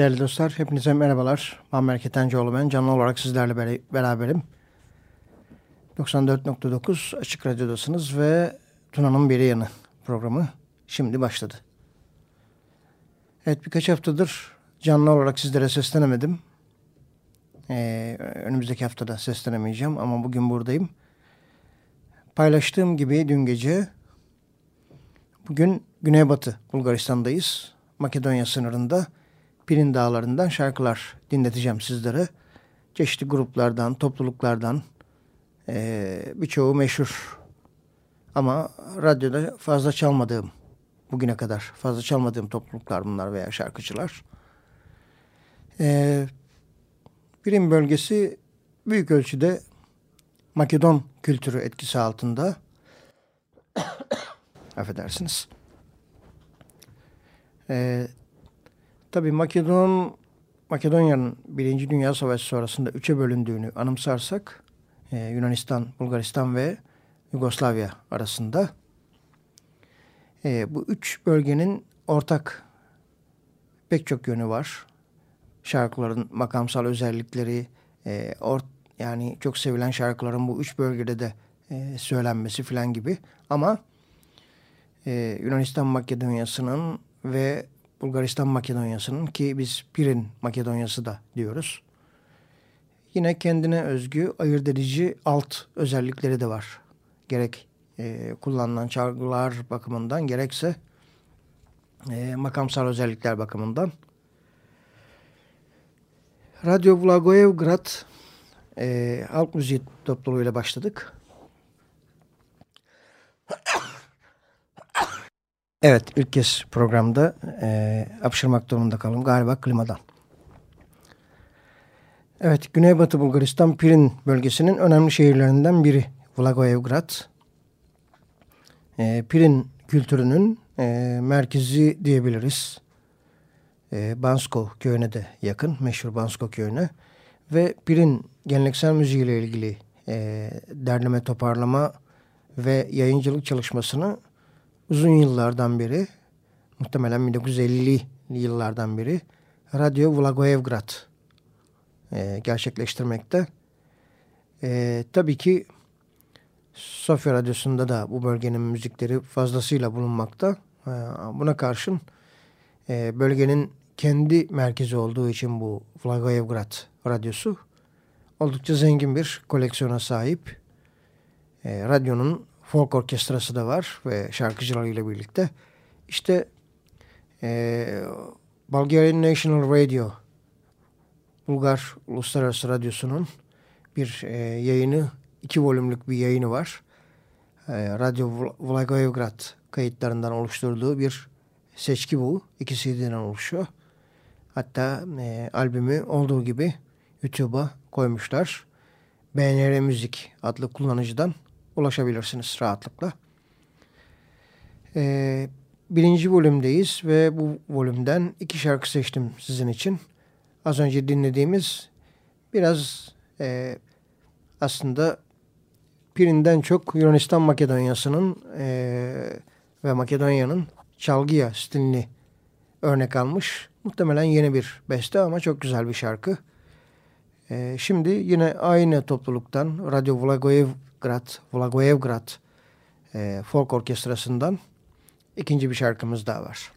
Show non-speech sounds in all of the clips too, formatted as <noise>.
Değerli dostlar, hepinize merhabalar. Muammer Ketencoğlu ben. Canlı olarak sizlerle beraberim. 94.9 Açık Radyo'dasınız ve Tuna'nın Biri Yanı programı şimdi başladı. Evet birkaç haftadır canlı olarak sizlere seslenemedim. Ee, önümüzdeki haftada seslenemeyeceğim ama bugün buradayım. Paylaştığım gibi dün gece bugün Güneybatı Bulgaristan'dayız. Makedonya sınırında Pirin Dağları'ndan şarkılar dinleteceğim sizlere. Çeşitli gruplardan, topluluklardan e, birçoğu meşhur ama radyoda fazla çalmadığım bugüne kadar fazla çalmadığım topluluklar bunlar veya şarkıcılar. E, Pirin bölgesi büyük ölçüde Makedon kültürü etkisi altında. <coughs> Affedersiniz. Ee, Tabii Makedon Makedonya'nın Birinci Dünya Savaşı sonrasında üçe bölündüğünü anımsarsak e, Yunanistan, Bulgaristan ve Yugoslavya arasında e, bu üç bölgenin ortak pek çok yönü var. Şarkıların makamsal özellikleri, e, or, yani çok sevilen şarkıların bu üç bölgede de e, söylenmesi filan gibi. Ama e, Yunanistan Makedonya'sının ve Bulgaristan Makedonyası'nın ki biz Pirin Makedonyası da diyoruz. Yine kendine özgü ayırt edici alt özellikleri de var. Gerek e, kullanılan çalgılar bakımından gerekse e, makamsal özellikler bakımından. Radyo Vlagoevgrad e, halk müziği topluluğuyla başladık. Evet ilk kez programda e, apışırmak durumunda kaldım galiba klimadan. Evet Güneybatı Bulgaristan Pirin bölgesinin önemli şehirlerinden biri Vlagoevgrad. E, Pirin kültürünün e, merkezi diyebiliriz. E, Bansko köyüne de yakın meşhur Bansko köyüne. Ve Pirin geleneksel müziğiyle ilgili e, derleme toparlama ve yayıncılık çalışmasını uzun yıllardan beri muhtemelen 1950'li yıllardan beri Radyo Vlagoevgrad e, gerçekleştirmekte. E, tabii ki Sofya Radyosu'nda da bu bölgenin müzikleri fazlasıyla bulunmakta. E, buna karşın e, bölgenin kendi merkezi olduğu için bu Vlagoevgrad Radyosu oldukça zengin bir koleksiyona sahip. E, radyonun folk orkestrası da var ve şarkıcılarıyla birlikte. İşte e, Bulgarian National Radio, Bulgar Uluslararası Radyosu'nun bir e, yayını, iki volümlük bir yayını var. E, Radyo Vlagoevgrad kayıtlarından oluşturduğu bir seçki bu. İki CD'den oluşuyor. Hatta e, albümü olduğu gibi YouTube'a koymuşlar. BNR Müzik adlı kullanıcıdan ulaşabilirsiniz rahatlıkla. Ee, birinci volümdeyiz ve bu volümden iki şarkı seçtim sizin için. Az önce dinlediğimiz biraz e, aslında Pirin'den çok Yunanistan Makedonyası'nın e, ve Makedonya'nın çalgıya stilini örnek almış. Muhtemelen yeni bir beste ama çok güzel bir şarkı. E, şimdi yine aynı topluluktan Radyo Vlagoyev Grad, Vlagoevgrad e, folk orkestrasından ikinci bir şarkımız daha var.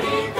Bye.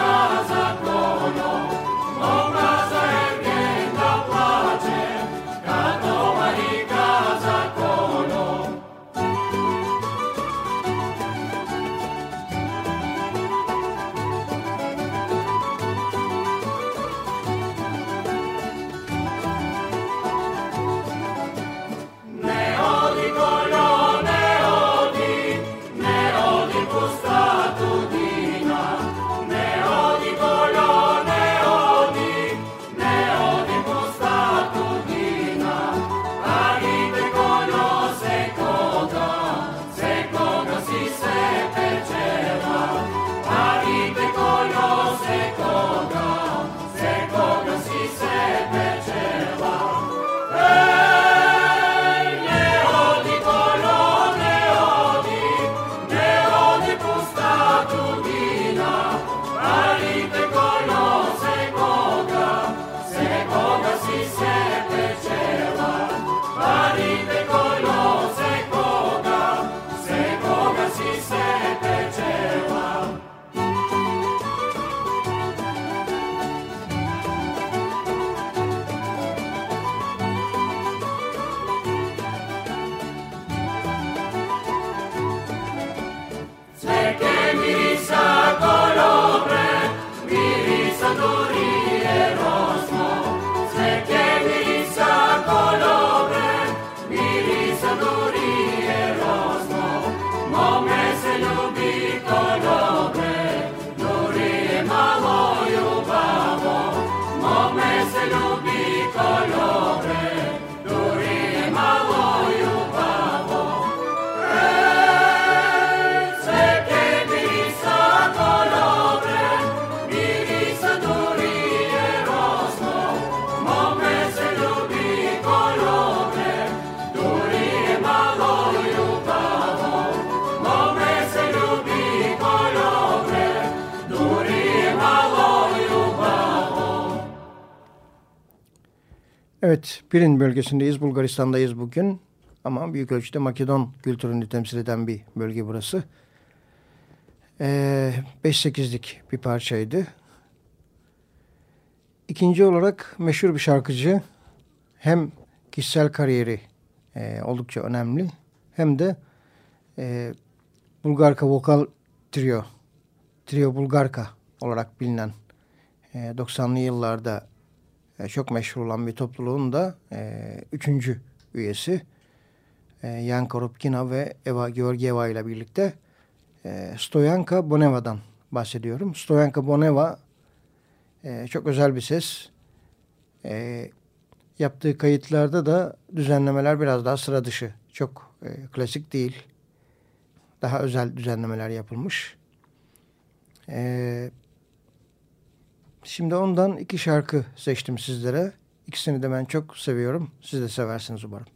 Evet, Pirin bölgesindeyiz, Bulgaristan'dayız bugün. Ama büyük ölçüde Makedon kültürünü temsil eden bir bölge burası. 5-8'lik ee, bir parçaydı. İkinci olarak meşhur bir şarkıcı. Hem kişisel kariyeri e, oldukça önemli. Hem de e, Bulgarka Vokal Trio, Trio Bulgarka olarak bilinen e, 90'lı yıllarda e, çok meşhur olan bir topluluğun da e, üçüncü üyesi. E, Yan Koropkina ve Eva Georgieva ile birlikte e, Stoyanka Boneva'dan bahsediyorum. Stoyanka Boneva e, çok özel bir ses. E, yaptığı kayıtlarda da düzenlemeler biraz daha sıra dışı. Çok e, klasik değil. Daha özel düzenlemeler yapılmış. Evet. Şimdi ondan iki şarkı seçtim sizlere. İkisini de ben çok seviyorum. Siz de seversiniz umarım.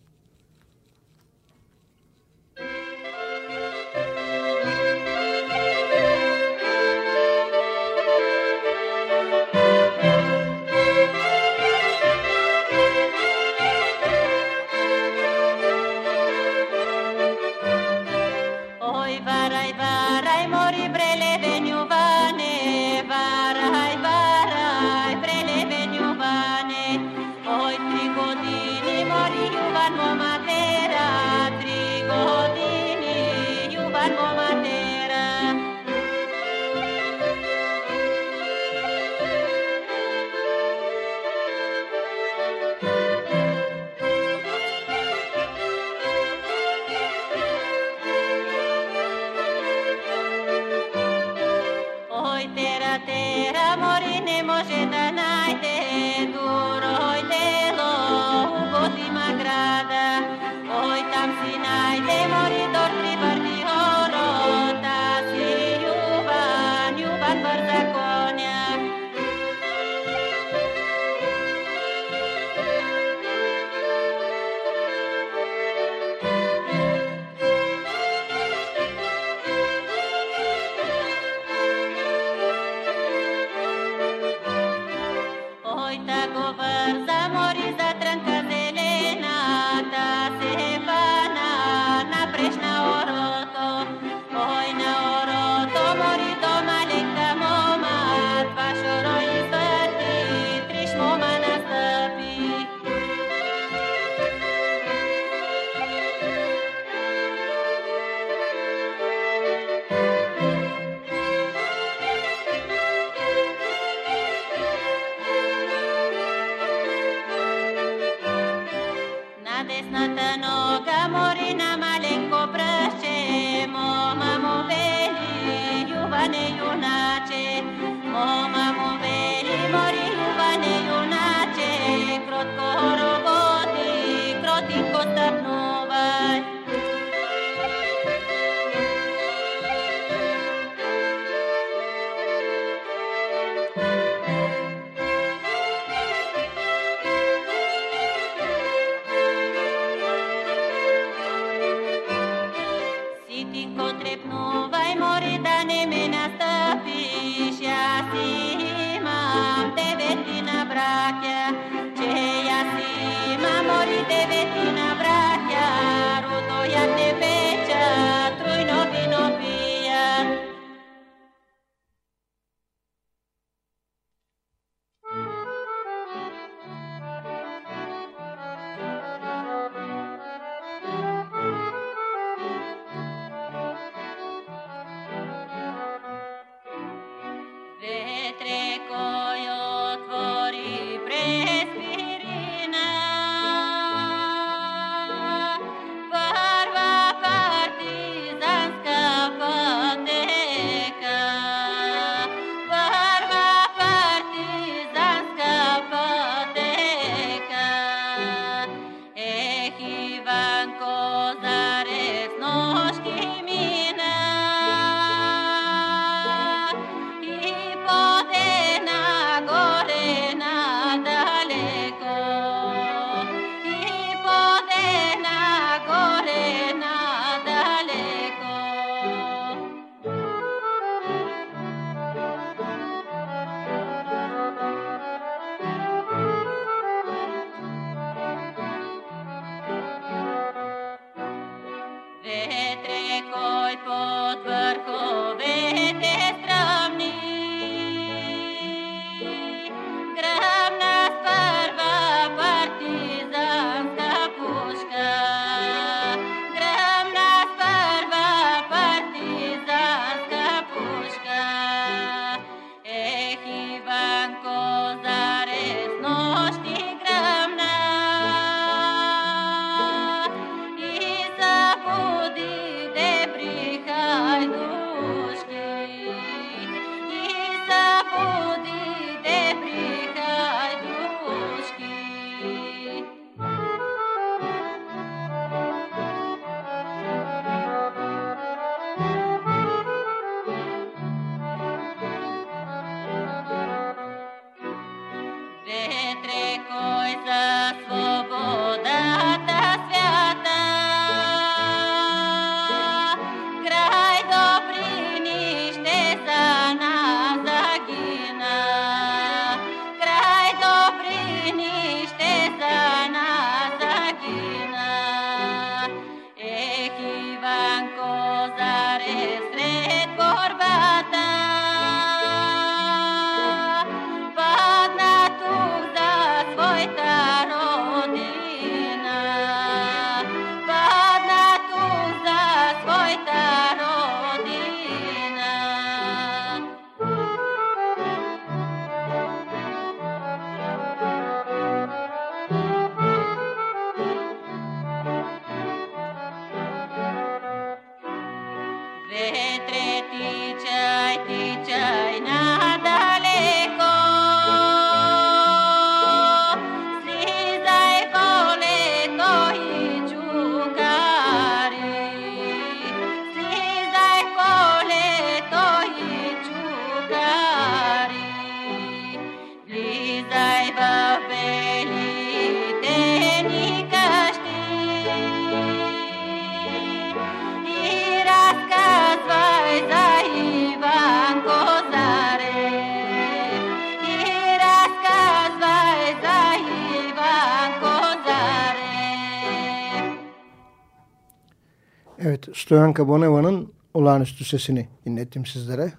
Evet, Stoyanka Boneva'nın olağanüstü sesini dinlettim sizlere.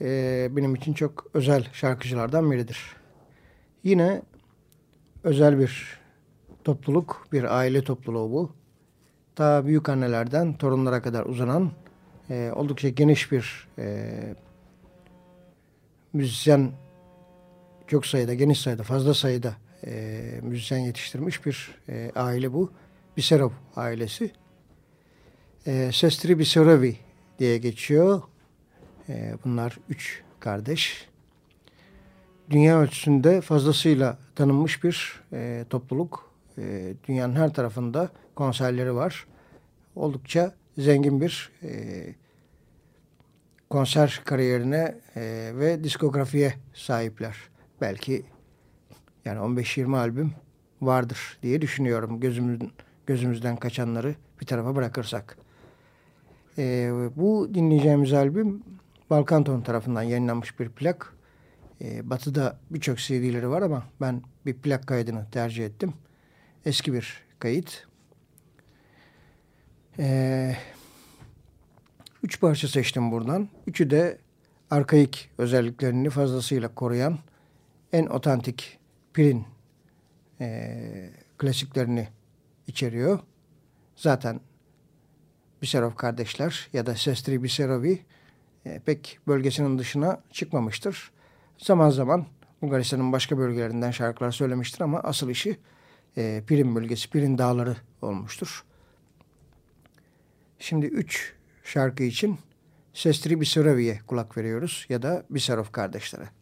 Ee, benim için çok özel şarkıcılardan biridir. Yine özel bir topluluk, bir aile topluluğu bu. Ta büyük annelerden torunlara kadar uzanan e, oldukça geniş bir e, müzisyen çok sayıda, geniş sayıda, fazla sayıda e, müzisyen yetiştirmiş bir e, aile bu. Biserov ailesi. E, Sestri Biserovi diye geçiyor. E, bunlar üç kardeş. Dünya ölçüsünde fazlasıyla tanınmış bir e, topluluk. E, dünyanın her tarafında konserleri var. Oldukça zengin bir e, konser kariyerine e, ve diskografiye sahipler. Belki yani 15-20 albüm vardır diye düşünüyorum gözümüzün, gözümüzden kaçanları bir tarafa bırakırsak. E, bu dinleyeceğimiz albüm Balkanton tarafından yayınlanmış bir plak. E, batı'da birçok CD'leri var ama ben bir plak kaydını tercih ettim. Eski bir kayıt. E, üç parça seçtim buradan. Üçü de arkaik özelliklerini fazlasıyla koruyan en otantik Pirin e, klasiklerini içeriyor. Zaten Biserov kardeşler ya da Sestri Biserovi e, pek bölgesinin dışına çıkmamıştır. Zaman zaman Bulgaristan'ın başka bölgelerinden şarkılar söylemiştir ama asıl işi e, Pirin bölgesi, Pirin dağları olmuştur. Şimdi üç şarkı için Sestri Biserovi'ye kulak veriyoruz ya da Biserov kardeşlere.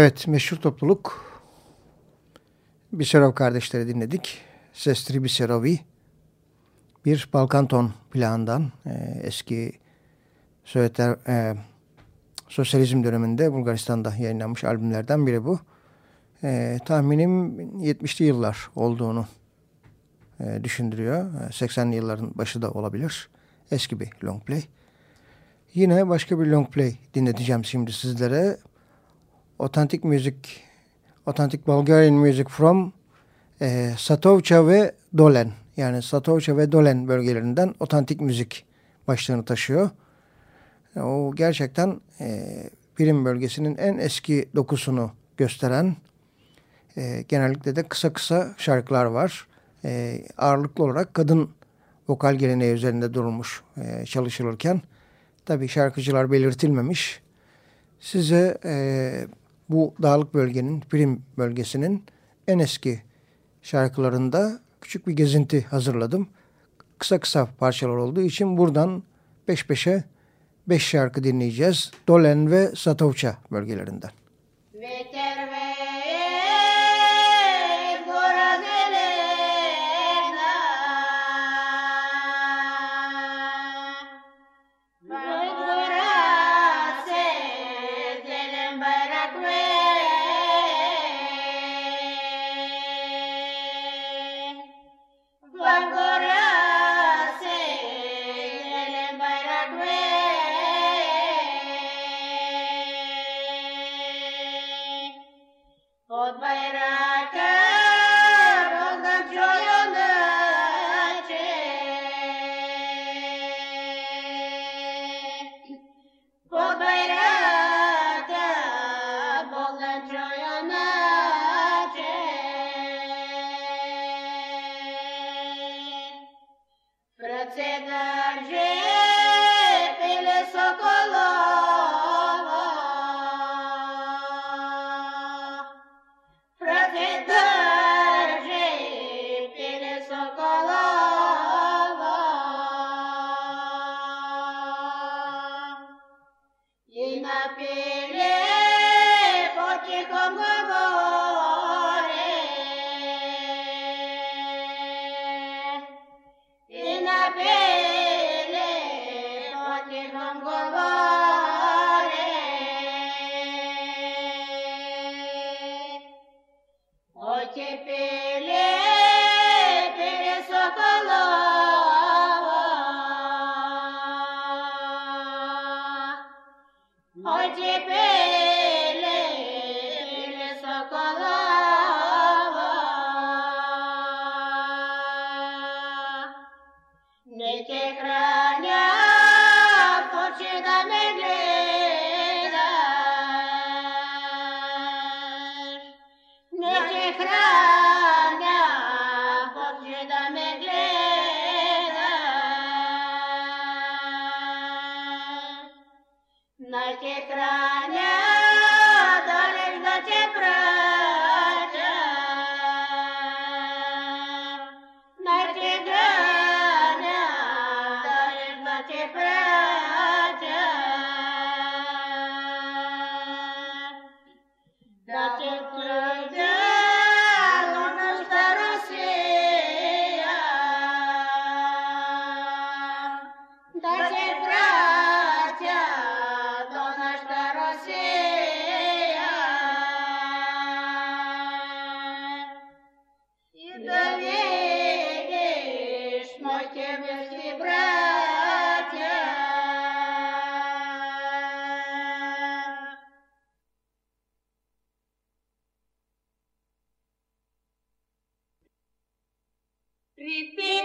Evet meşhur topluluk Biserov kardeşleri dinledik. Sestri Biserovi bir Balkan ton plağından e, eski Sovyetler e, sosyalizm döneminde Bulgaristan'da yayınlanmış albümlerden biri bu. E, tahminim 70'li yıllar olduğunu e, düşündürüyor. 80'li yılların başı da olabilir. Eski bir long play. Yine başka bir long play dinleteceğim şimdi sizlere. Authentic Music, Authentic Bulgarian Music from e, Satovça ve Dolen. Yani Satovça ve Dolen bölgelerinden otantik müzik başlığını taşıyor. O gerçekten e, Pirin bölgesinin en eski dokusunu gösteren e, genellikle de kısa kısa şarkılar var. E, ağırlıklı olarak kadın vokal geleneği üzerinde durulmuş e, çalışılırken. Tabi şarkıcılar belirtilmemiş. Size e, bu dağlık bölgenin, Prim bölgesinin en eski şarkılarında küçük bir gezinti hazırladım. Kısa kısa parçalar olduğu için buradan peş peşe beş şarkı dinleyeceğiz. Dolen ve Satovça bölgelerinden. Ve Prepare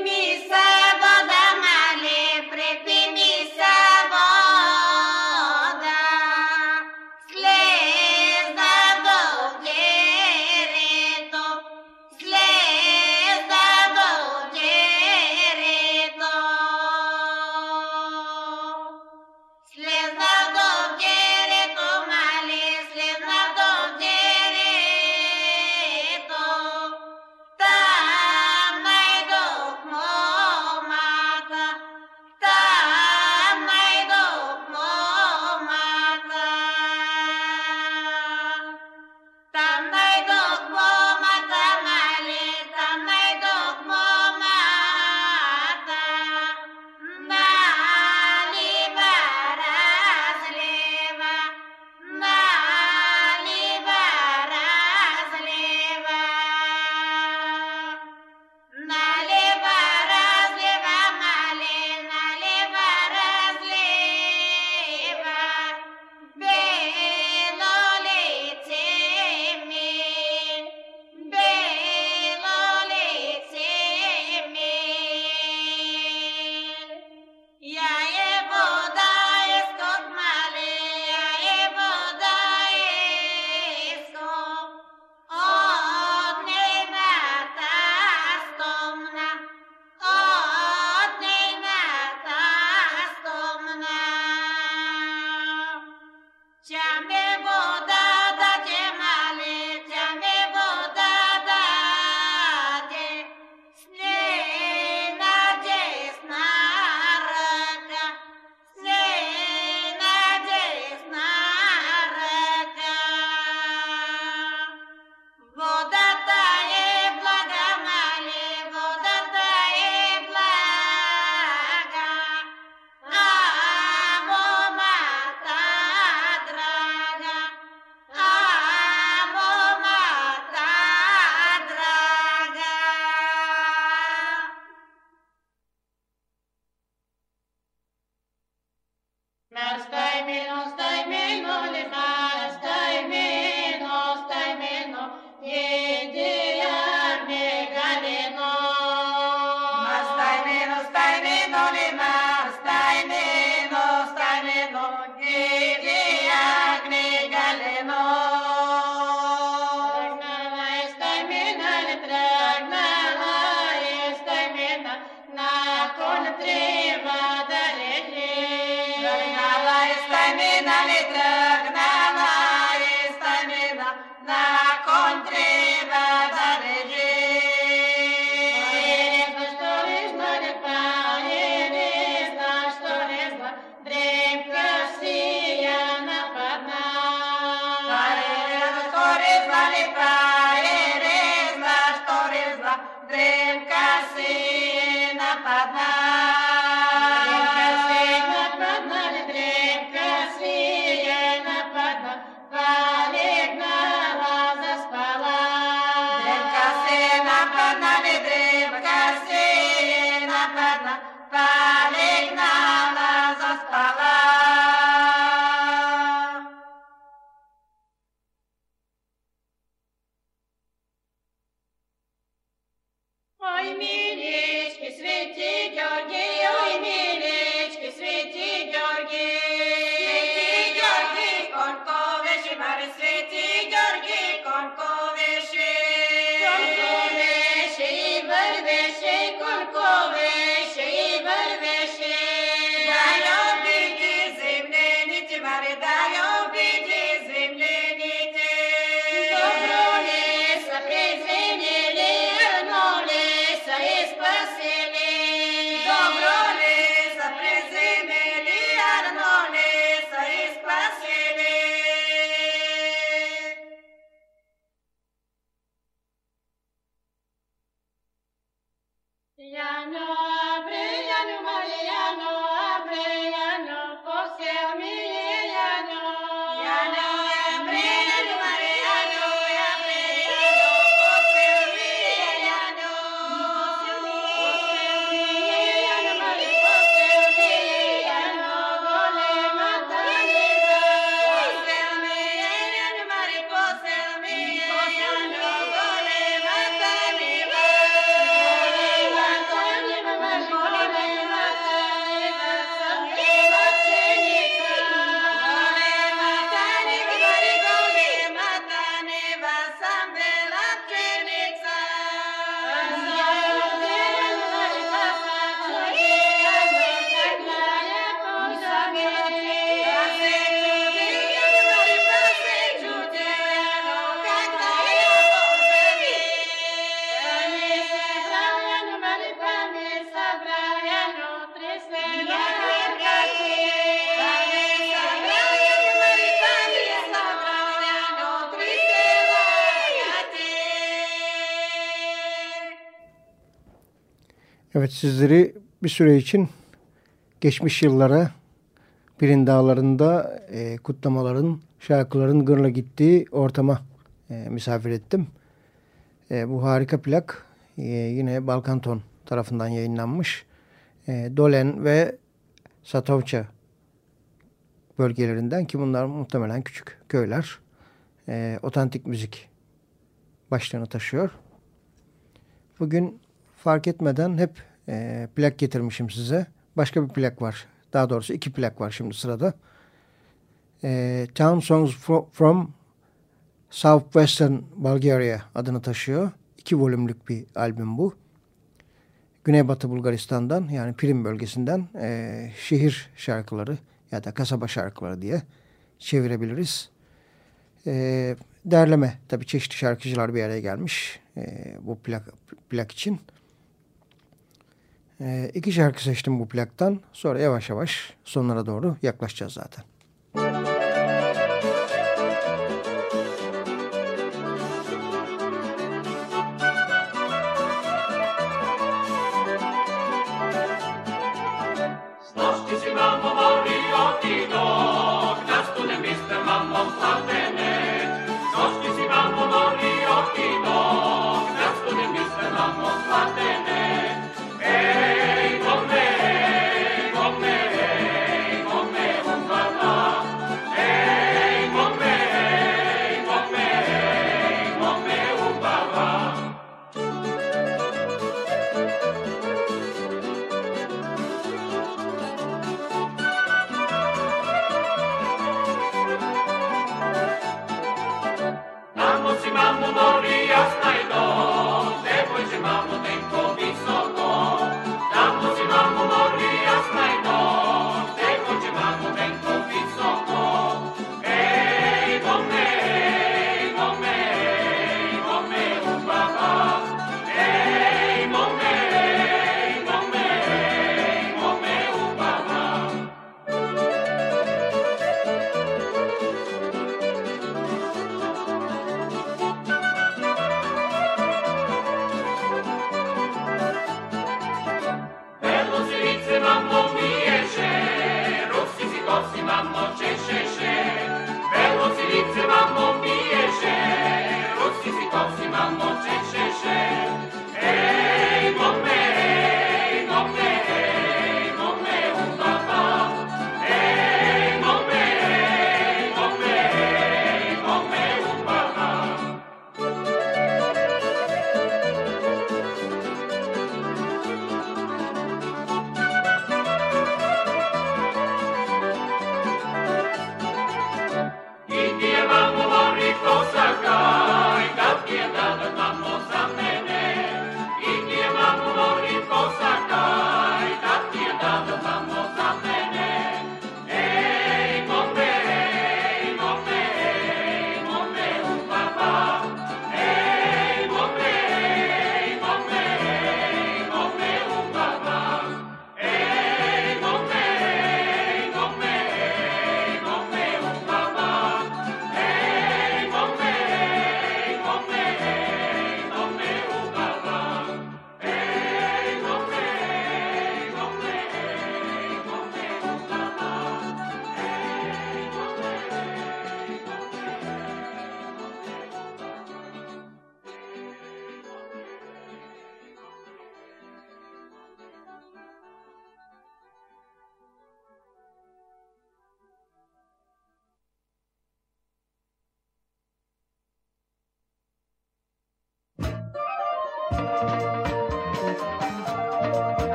Evet sizleri bir süre için geçmiş yıllara Pirin Dağları'nda e, kutlamaların, şarkıların gırla gittiği ortama e, misafir ettim. E, bu harika plak e, yine Balkanton tarafından yayınlanmış. E, Dolen ve Satovça bölgelerinden ki bunlar muhtemelen küçük köyler. E, otantik müzik başlığını taşıyor. Bugün fark etmeden hep e, plak getirmişim size. Başka bir plak var. Daha doğrusu iki plak var şimdi sırada. E, Town Songs from Southwestern Bulgaria adını taşıyor. İki volümlük bir albüm bu. Güneybatı Bulgaristan'dan yani Prim bölgesinden e, şehir şarkıları ya da kasaba şarkıları diye çevirebiliriz. E, derleme tabii çeşitli şarkıcılar bir araya gelmiş e, bu plak, plak için. E, iki şarkı seçtim bu plaktan. Sonra yavaş yavaş sonlara doğru yaklaşacağız zaten. Evet,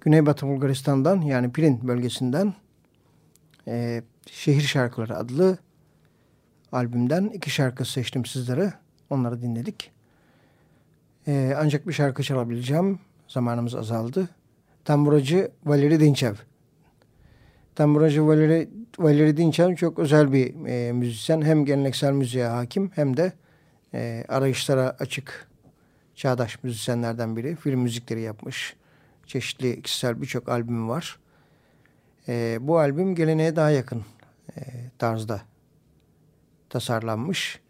Güneybatı Bulgaristan'dan yani Pirin bölgesinden e, Şehir Şarkıları adlı albümden iki şarkı seçtim sizlere. Onları dinledik. E, ancak bir şarkı çalabileceğim. Zamanımız azaldı. Tamburacı Valeri Dinçev. Tamburacı Valeri, Valeri Dinçev çok özel bir e, müzisyen. Hem geleneksel müziğe hakim hem de e, arayışlara açık çağdaş müzisyenlerden biri. Film müzikleri yapmış çeşitli kişisel birçok albüm var. E, bu albüm geleneğe daha yakın e, tarzda tasarlanmış.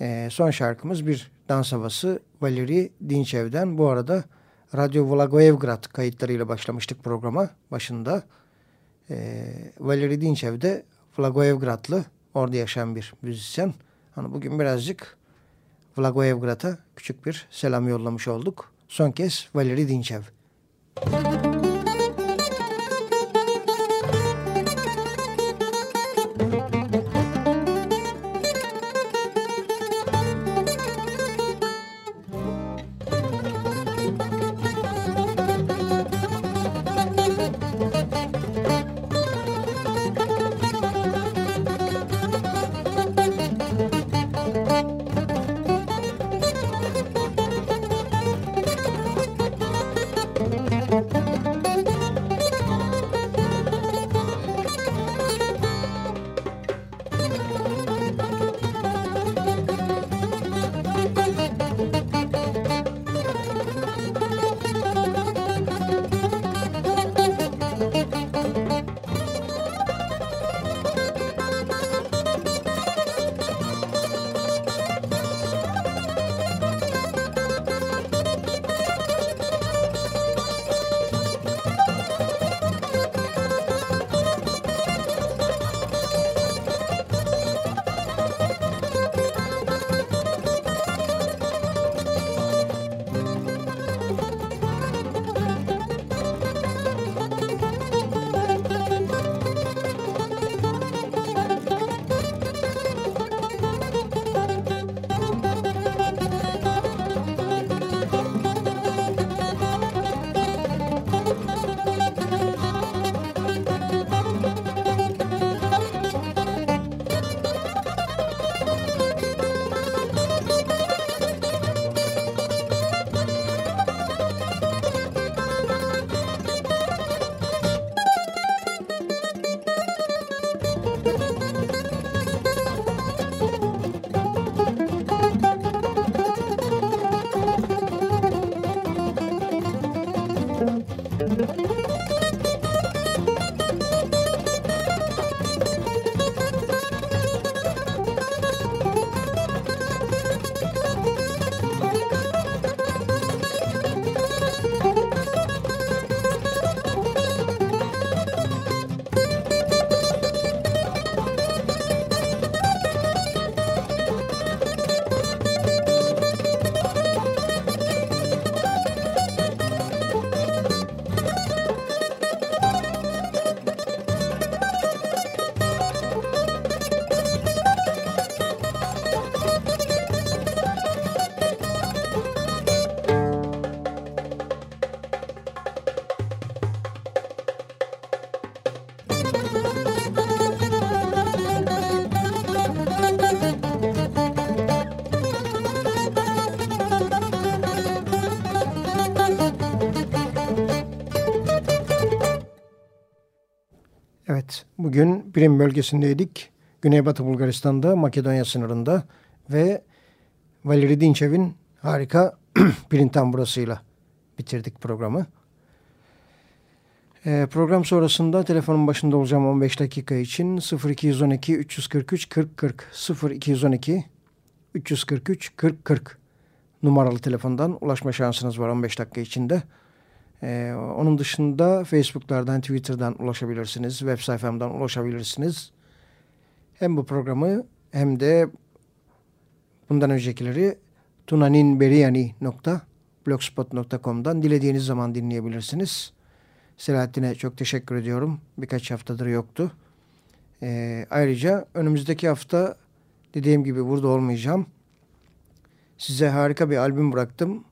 E, son şarkımız bir dans havası Valeri Dinçev'den. Bu arada Radyo Vlagoevgrad kayıtlarıyla başlamıştık programa başında. E, Valeri Dinçev de Vlagoevgradlı orada yaşayan bir müzisyen. Hani bugün birazcık Vlagoevgrad'a küçük bir selam yollamış olduk. Son kez Valeri Dinçev. Thank you. Bugün Prim bölgesindeydik. Güneybatı Bulgaristan'da, Makedonya sınırında ve Valeri Dinçev'in harika <clears throat> Pirin tamburasıyla bitirdik programı. Ee, program sonrasında telefonun başında olacağım 15 dakika için 0212 343 40 40 0212 343 40 40 numaralı telefondan ulaşma şansınız var 15 dakika içinde. Ee, onun dışında Facebook'lardan, Twitter'dan ulaşabilirsiniz. Web sayfamdan ulaşabilirsiniz. Hem bu programı hem de bundan öncekileri tunaninberiyani.blogspot.com'dan dilediğiniz zaman dinleyebilirsiniz. Selahattin'e çok teşekkür ediyorum. Birkaç haftadır yoktu. Ee, ayrıca önümüzdeki hafta dediğim gibi burada olmayacağım. Size harika bir albüm bıraktım.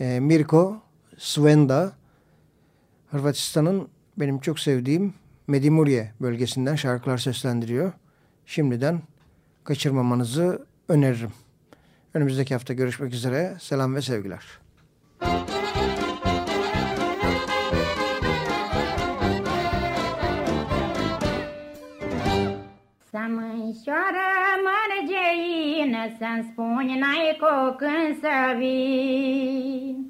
Ee, Mirko Svenda Hırvatistan'ın benim çok sevdiğim Medimurje bölgesinden şarkılar seslendiriyor. Şimdiden kaçırmamanızı öneririm. Önümüzdeki hafta görüşmek üzere. Selam ve sevgiler. Să mărgeină, Să-mi spuni n-ai cu când să vii.